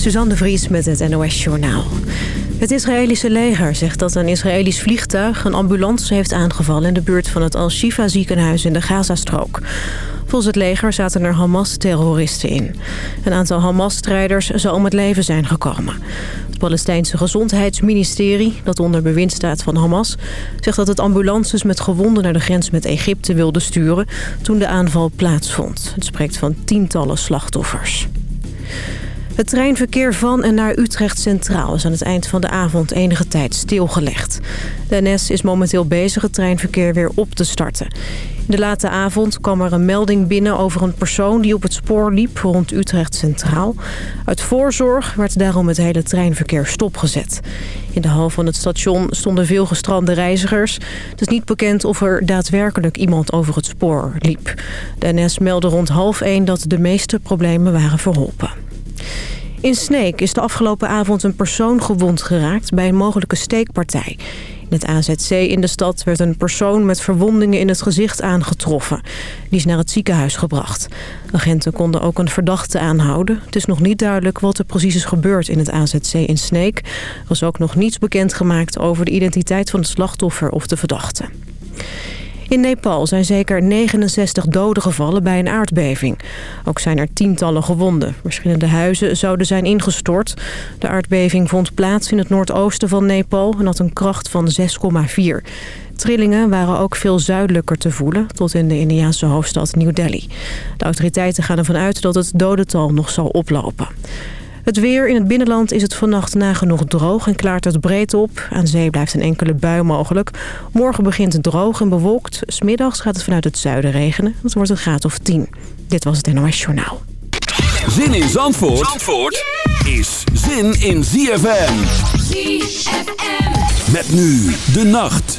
Suzanne de Vries met het NOS Journaal. Het Israëlische leger zegt dat een Israëlisch vliegtuig een ambulance heeft aangevallen... in de buurt van het Al-Shifa ziekenhuis in de Gazastrook. Volgens het leger zaten er Hamas-terroristen in. Een aantal Hamas-strijders zou om het leven zijn gekomen. Het Palestijnse Gezondheidsministerie, dat onder bewind staat van Hamas... zegt dat het ambulances met gewonden naar de grens met Egypte wilde sturen... toen de aanval plaatsvond. Het spreekt van tientallen slachtoffers. Het treinverkeer van en naar Utrecht Centraal is aan het eind van de avond enige tijd stilgelegd. De NS is momenteel bezig het treinverkeer weer op te starten. In de late avond kwam er een melding binnen over een persoon die op het spoor liep rond Utrecht Centraal. Uit voorzorg werd daarom het hele treinverkeer stopgezet. In de hal van het station stonden veel gestrande reizigers. Het is niet bekend of er daadwerkelijk iemand over het spoor liep. De NS meldde rond half één dat de meeste problemen waren verholpen. In Sneek is de afgelopen avond een persoon gewond geraakt bij een mogelijke steekpartij. In het AZC in de stad werd een persoon met verwondingen in het gezicht aangetroffen. Die is naar het ziekenhuis gebracht. Agenten konden ook een verdachte aanhouden. Het is nog niet duidelijk wat er precies is gebeurd in het AZC in Sneek. Er was ook nog niets bekendgemaakt over de identiteit van het slachtoffer of de verdachte. In Nepal zijn zeker 69 doden gevallen bij een aardbeving. Ook zijn er tientallen gewonden. Verschillende huizen zouden zijn ingestort. De aardbeving vond plaats in het noordoosten van Nepal en had een kracht van 6,4. Trillingen waren ook veel zuidelijker te voelen, tot in de Indiaanse hoofdstad New Delhi. De autoriteiten gaan ervan uit dat het dodental nog zal oplopen. Het weer in het binnenland is het vannacht nagenoeg droog en klaart het breed op. Aan zee blijft een enkele bui mogelijk. Morgen begint het droog en bewolkt. Smiddags gaat het vanuit het zuiden regenen. Het wordt een graad of 10. Dit was het NOS Journaal. Zin in Zandvoort, Zandvoort is zin in ZFM. ZFM. Met nu de nacht.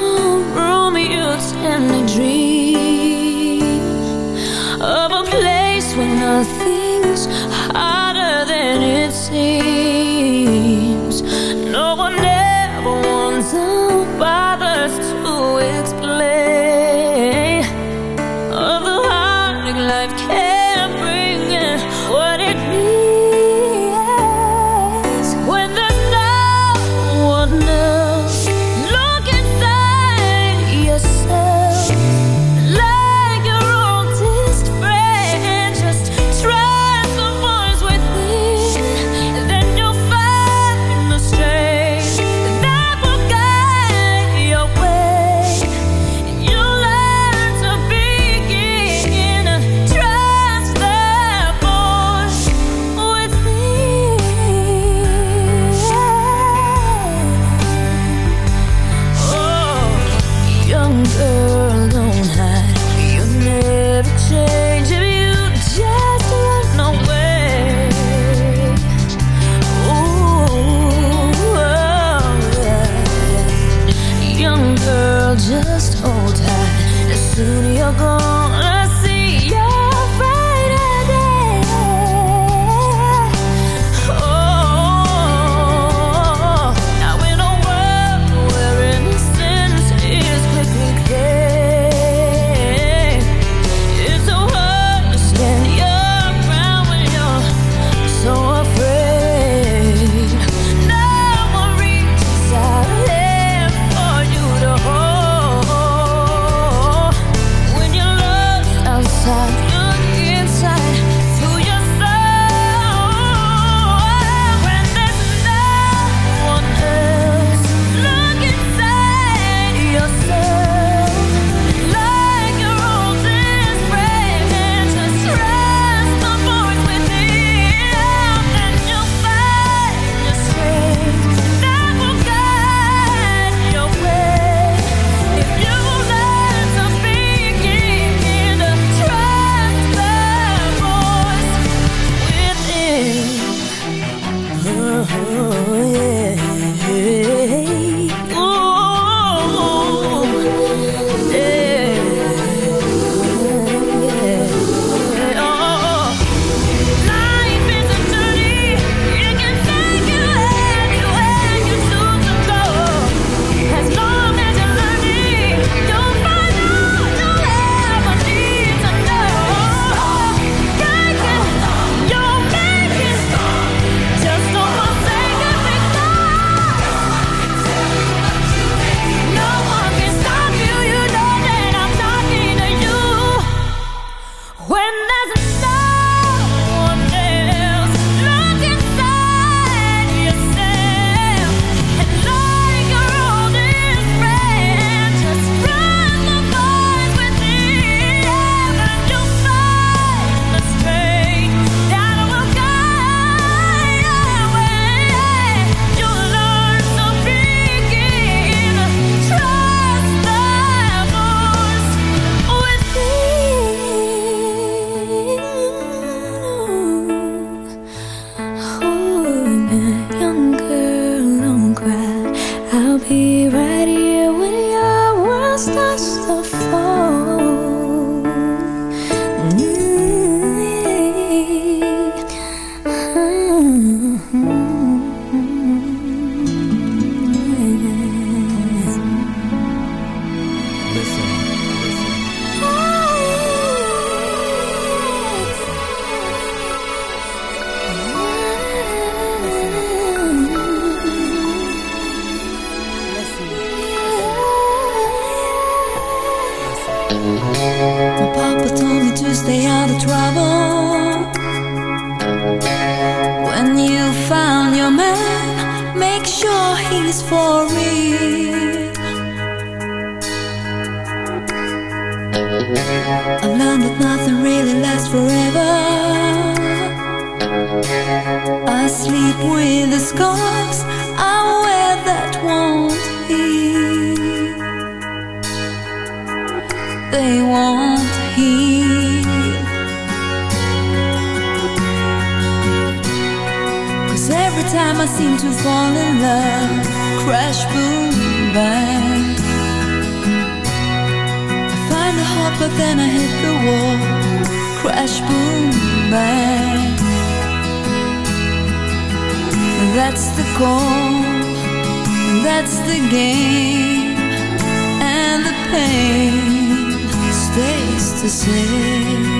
pain stays the same.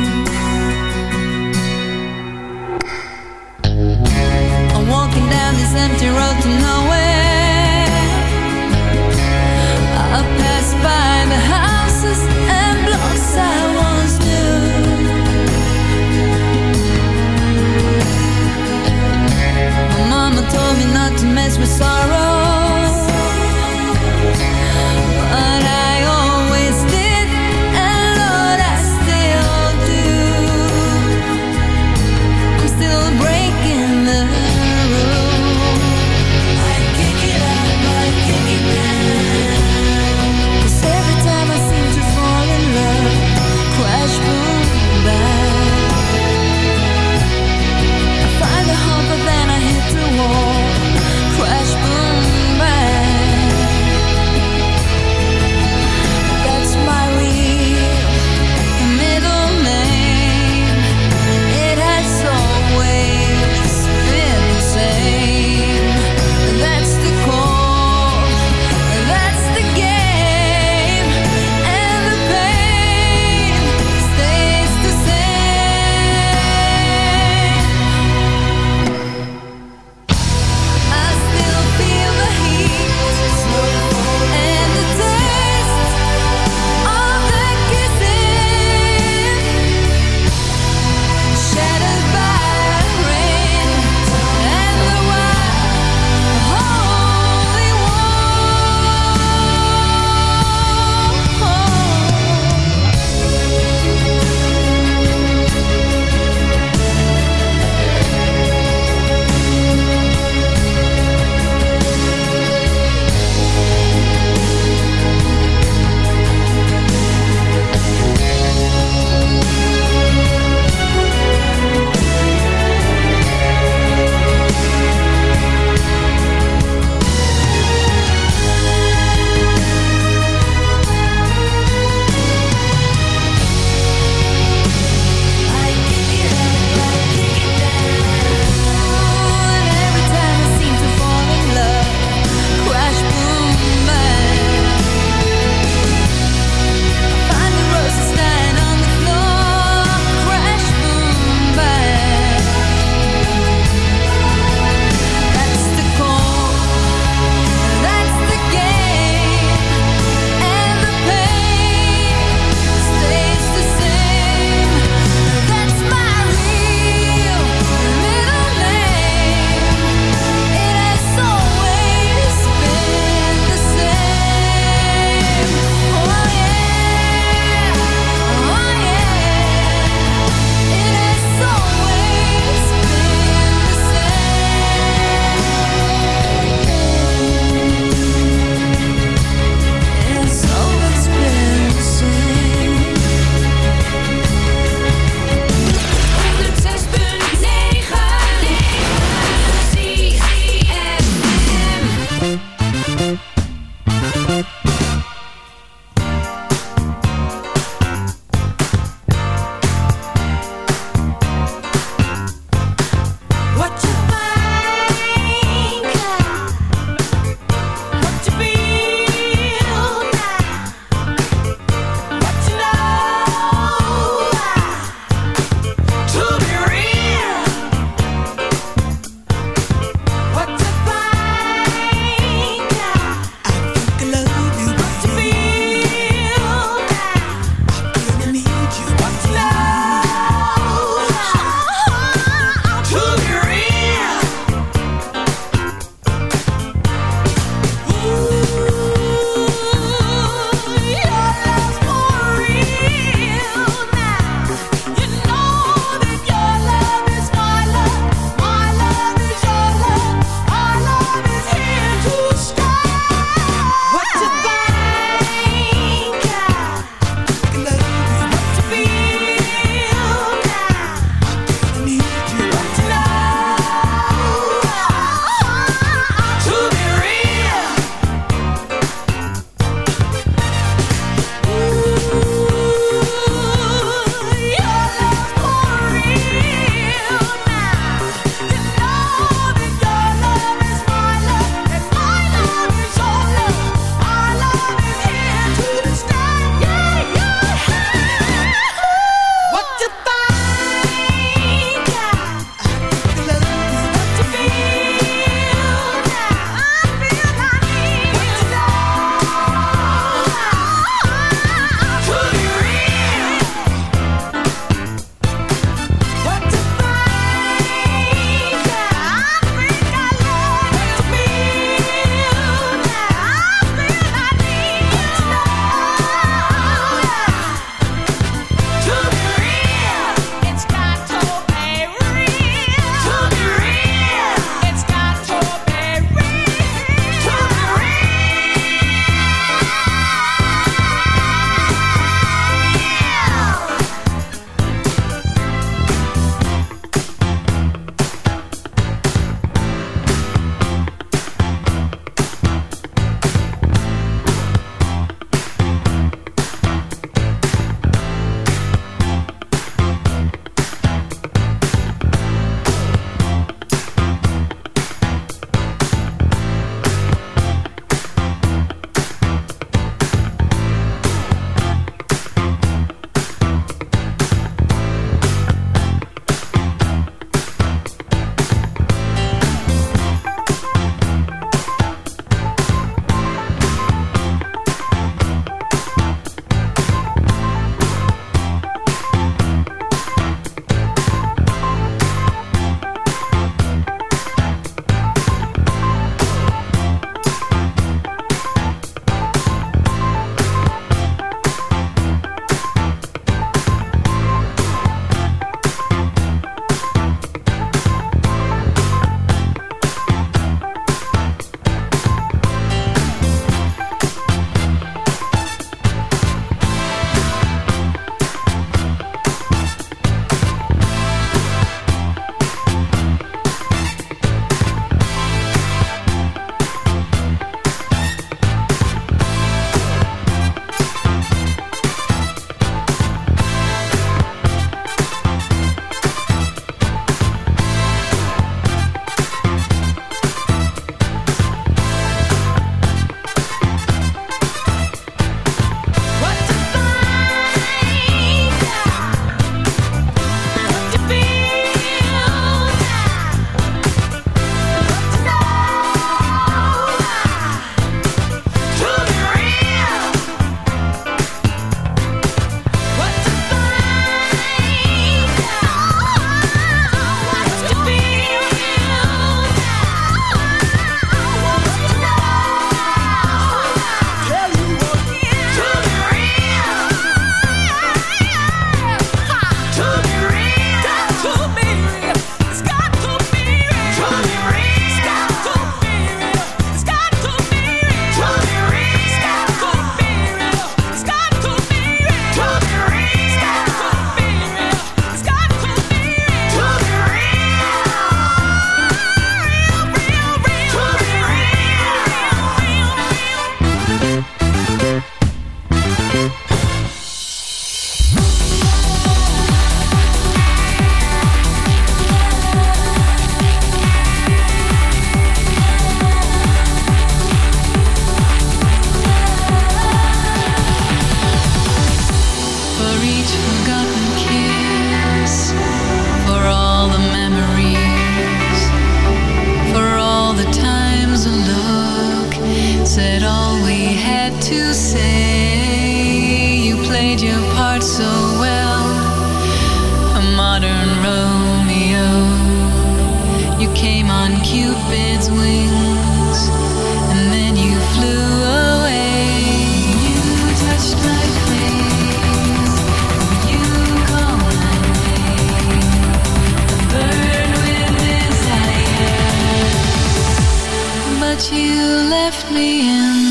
You left me in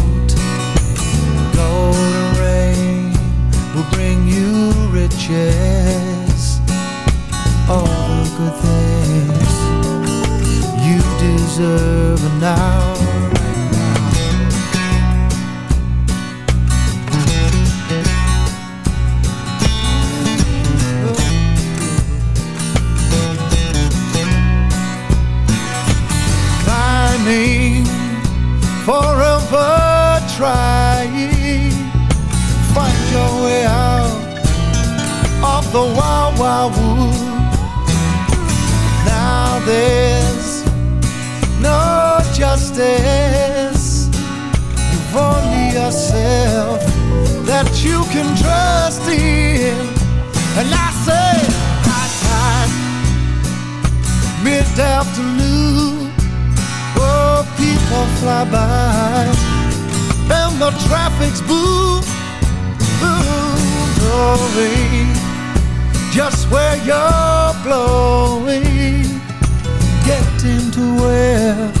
riches, all the good things you deserve now. Justice. You've only yourself that you can trust in. And I say, high time, mid afternoon. Oh, people fly by, and the traffic's boom, just where you're blowing, getting to where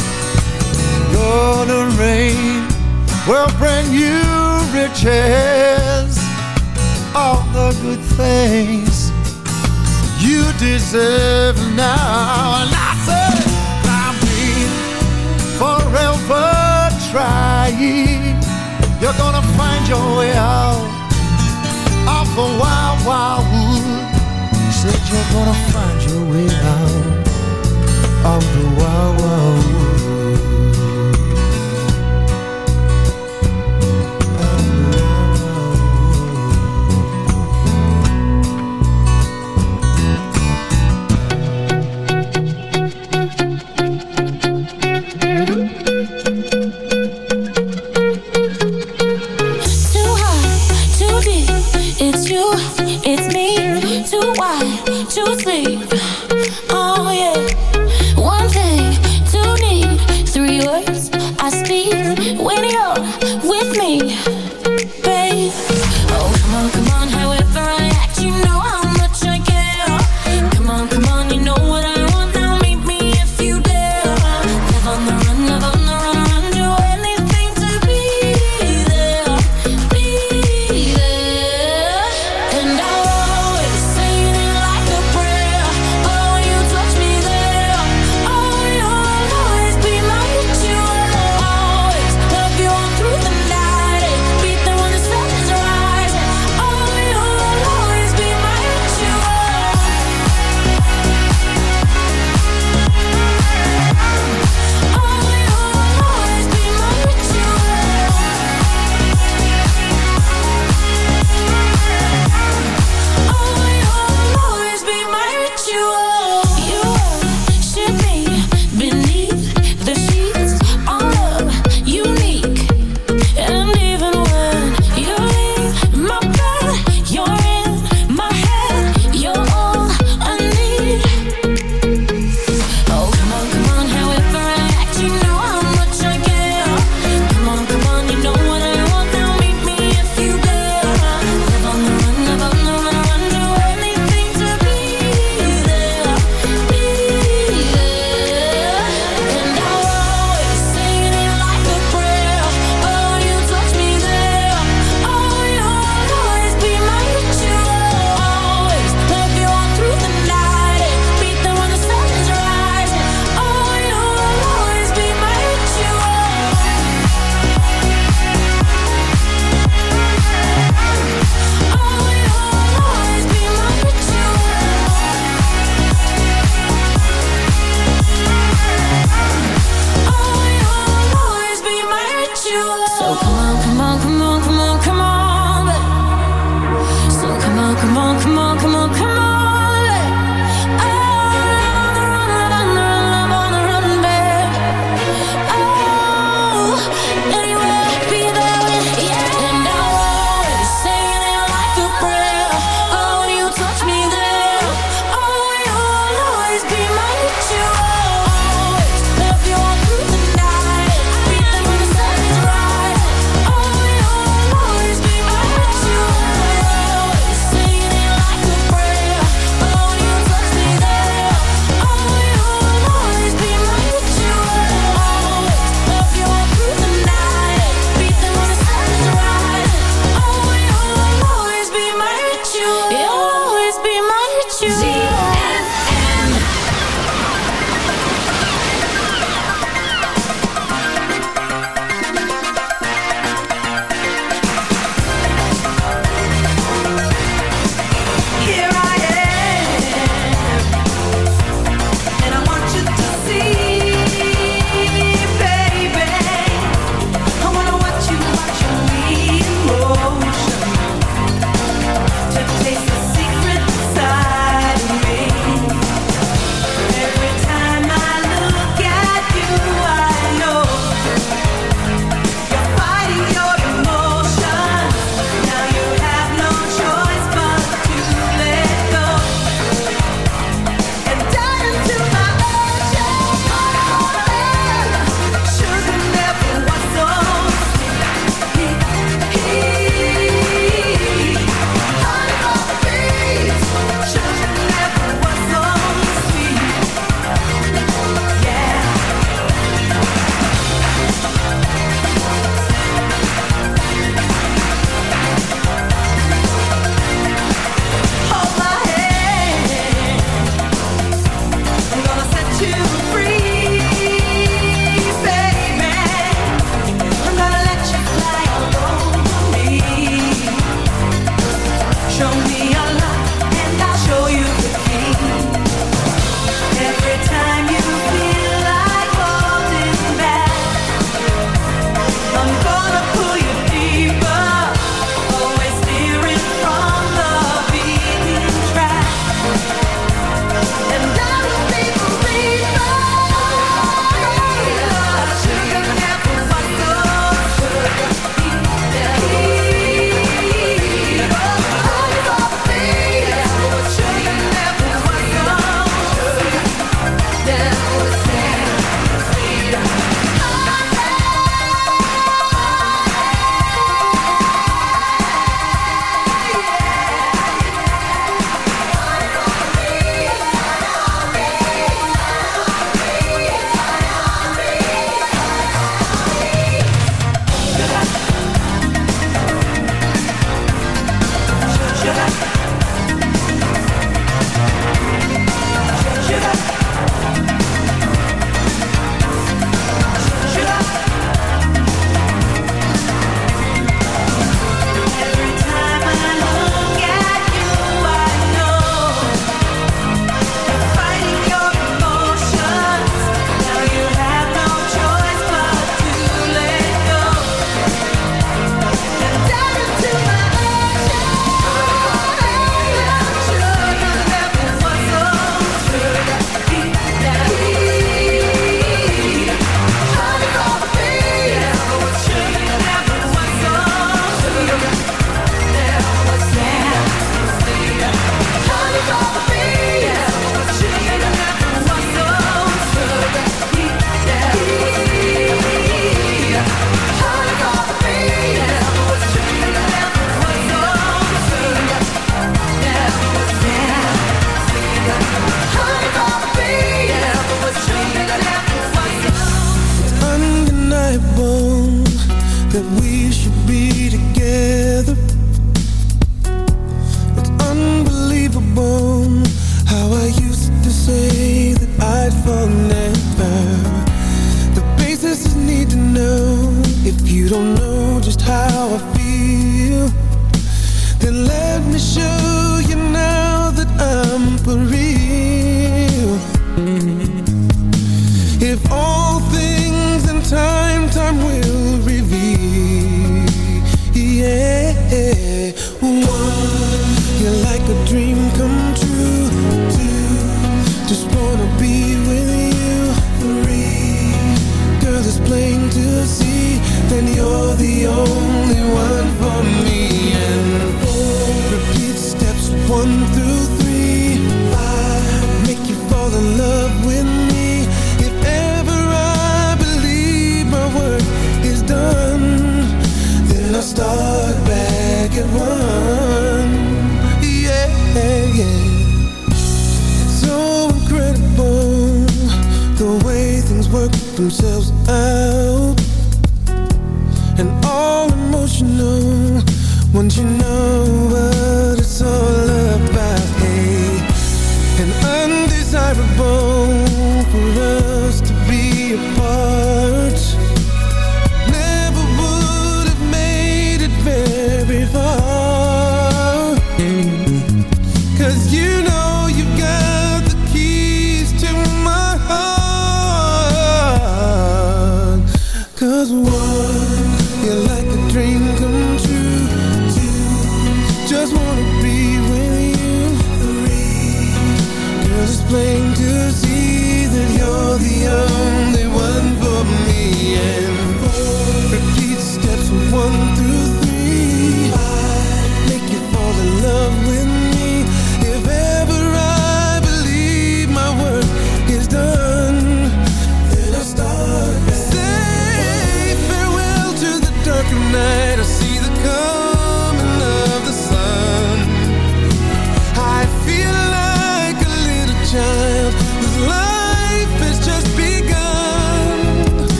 golden rain. Will bring you riches all the good things you deserve now. And I said I've forever trying. You're gonna find your way out of the wild wild wood said you're gonna find your way out of the wild wild wood Too wide, sleep.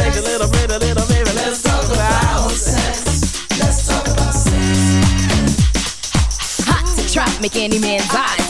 sex. A little bit, a little baby. Let's talk about sex. Let's talk about sex. Hot to trap, make any man's eyes